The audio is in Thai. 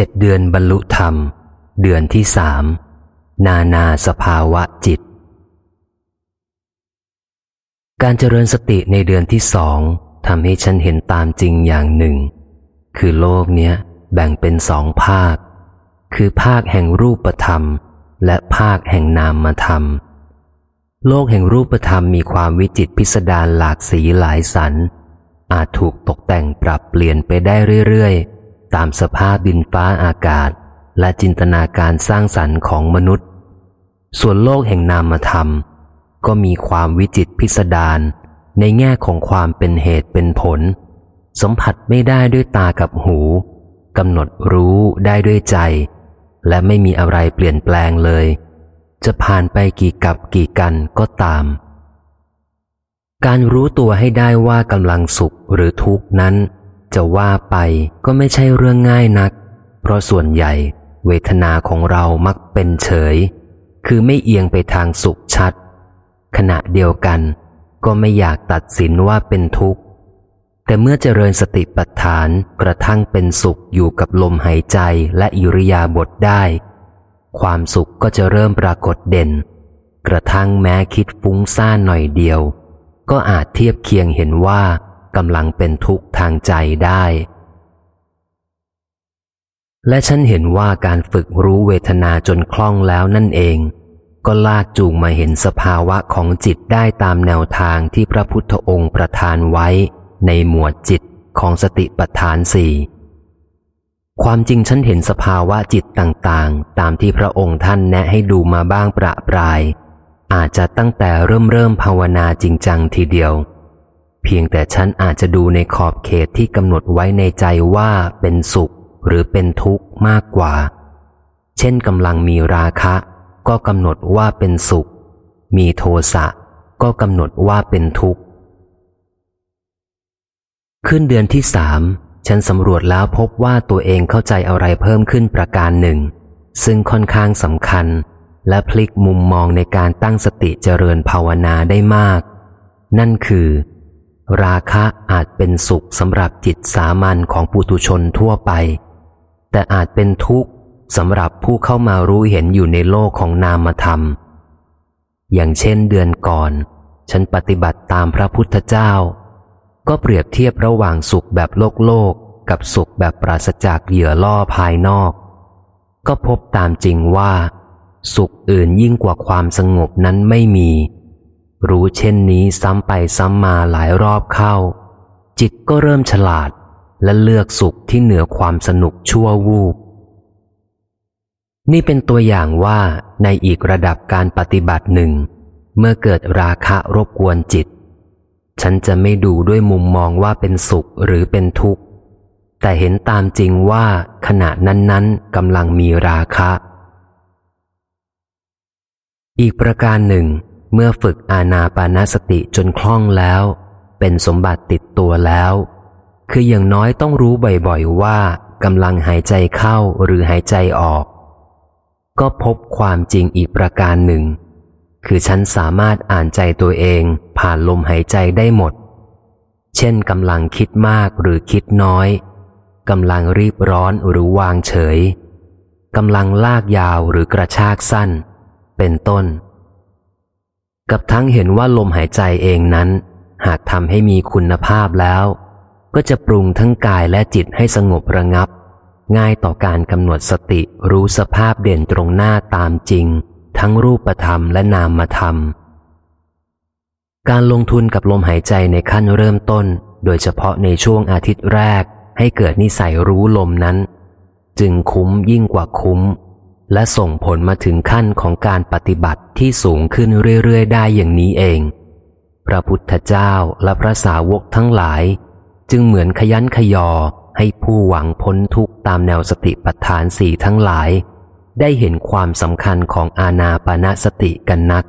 จ็ดเดือนบรรลุธรรม เดือนที่สาม นานาสภาวะจิต การเจริญสติในเดือนที่สองทำให้ฉันเห็นตามจริงอย่างหนึ่ง คือโลกเนี้ยแบ่งเป็นสองภาค คือภาคแห่งรูปธรรม และภาคแห่งนามธรรมโลกแห่งรูปธรรมมีความวิจิตพิสดารหลากสีหลายสัน อาจถูกตกแต่งปรับเปลี่ยนไปได้เรื่อยๆ ตามสภาพดินฟ้าอากาศ และจินตนาการสร้างสรรค์ของมนุษย์ ส่วนโลกแห่งนามธรรม ก็มีความวิจิตพิสดารในแง่ของความเป็นเหตุเป็นผล สัมผัสไม่ได้ด้วยตากับหูกำหนดรู้ได้ด้วยใจ และไม่มีอะไรเปลี่ยนแปลงเลย จะผ่านไปกี่กับกี่กันก็ตาม การรู้ตัวให้ได้ว่ากำลังสุขหรือทุกข์นั้น จะว่าไปก็ไม่ใช่เรื่องง่ายนัก เพราะส่วนใหญ่เวทนาของเรามักเป็นเฉย คือไม่เอียงไปทางสุขชัด ขณะเดียวกัน ก็ไม่อยากตัดสินว่าเป็นทุกข์ แต่เมื่อเจริญสติปัฏฐานกระทั่งเป็นสุขอยู่กับลมหายใจและอิริยาบถได้ ความสุขก็จะเริ่มปรากฏเด่น กระทั่งแม้คิดฟุ้งซ่านหน่อยเดียว ก็อาจเทียบเคียงเห็นว่า กำลังเป็นทุกข์ทางใจได้ และฉันเห็นว่าการฝึกรู้เวทนาจนคล่องแล้วนั่นเอง ก็ลากจูงมาเห็นสภาวะของจิตได้ตามแนวทางที่พระพุทธองค์ประทานไว้ในหมวดจิตของสติปัฏฐานสี่ความจริงฉันเห็นสภาวะจิตต่างๆ ตามที่พระองค์ท่านแนะให้ดูมาบ้างประปราย อาจจะตั้งแต่เริ่มเริ่มภาวนาจริงจังทีเดียว เพียงแต่ฉันอาจจะดูในขอบเขตที่กำหนดไว้ในใจว่าเป็นสุขหรือเป็นทุกข์มากกว่า เช่นกำลังมีราคะ ก็กำหนดว่าเป็นสุข มีโทสะก็กำหนดว่าเป็นทุกข์ ขึ้นเดือนที่สามฉันสำรวจแล้วพบว่าตัวเองเข้าใจอะไรเพิ่มขึ้นประการหนึ่ง ซึ่งค่อนข้างสำคัญ และพลิกมุมมองในการตั้งสติเจริญภาวนาได้มาก นั่นคือ ราคะอาจเป็นสุขสำหรับจิตสามัญของปุถุชนทั่วไป แต่อาจเป็นทุกข์สำหรับผู้เข้ามารู้เห็นอยู่ในโลกของนามธรรม อย่างเช่นเดือนก่อน ฉันปฏิบัติตามพระพุทธเจ้า ก็เปรียบเทียบระหว่างสุขแบบโลกโลกกับสุขแบบปราศจากเหยื่อล่อภายนอก ก็พบตามจริงว่า สุขอื่นยิ่งกว่าความสงบนั้นไม่มี รู้เช่นนี้ซ้ำไปซ้ำมาหลายรอบเข้า จิตก็เริ่มฉลาดและเลือกสุขที่เหนือความสนุกชั่ววูบ นี่เป็นตัวอย่างว่าในอีกระดับการปฏิบัติหนึ่ง เมื่อเกิดราคะรบกวนจิต ฉันจะไม่ดูด้วยมุมมองว่าเป็นสุขหรือเป็นทุกข์ แต่เห็นตามจริงว่าขณะนั้นๆกำลังมีราคะ อีกประการหนึ่ง เมื่อฝึกอาณาปานสติจนคล่องแล้ว เป็นสมบัติติดตัวแล้ว คืออย่างน้อยต้องรู้บ่อยๆว่ากำลังหายใจเข้าหรือหายใจออก ก็พบความจริงอีกประการหนึ่ง คือฉันสามารถอ่านใจตัวเองผ่านลมหายใจได้หมด เช่นกำลังคิดมากหรือคิดน้อยกำลังรีบร้อนหรือวางเฉยกำลังลากยาวหรือกระชากสั้น เป็นต้น กับทั้งเห็นว่าลมหายใจเองนั้น หากทำให้มีคุณภาพแล้ว ก็จะปรุงทั้งกายและจิตให้สงบระงับ ง่ายต่อการกำหนดสติรู้สภาพเด่นตรงหน้าตามจริง ทั้งรูปธรรมและนามธรรม การลงทุนกับลมหายใจในขั้นเริ่มต้น โดยเฉพาะในช่วงอาทิตย์แรก ให้เกิดนิสัยรู้ลมนั้น จึงคุ้มยิ่งกว่าคุ้ม และส่งผลมาถึงขั้นของการปฏิบัติที่สูงขึ้นเรื่อยๆ ได้อย่างนี้เอง พระพุทธเจ้าและพระสาวกทั้งหลาย จึงเหมือนขยันขยอให้ผู้หวังพ้นทุกข์ตามแนวสติปัฏฐานสี่ทั้งหลาย ได้เห็นความสำคัญของอาณาปณะสติกันนัก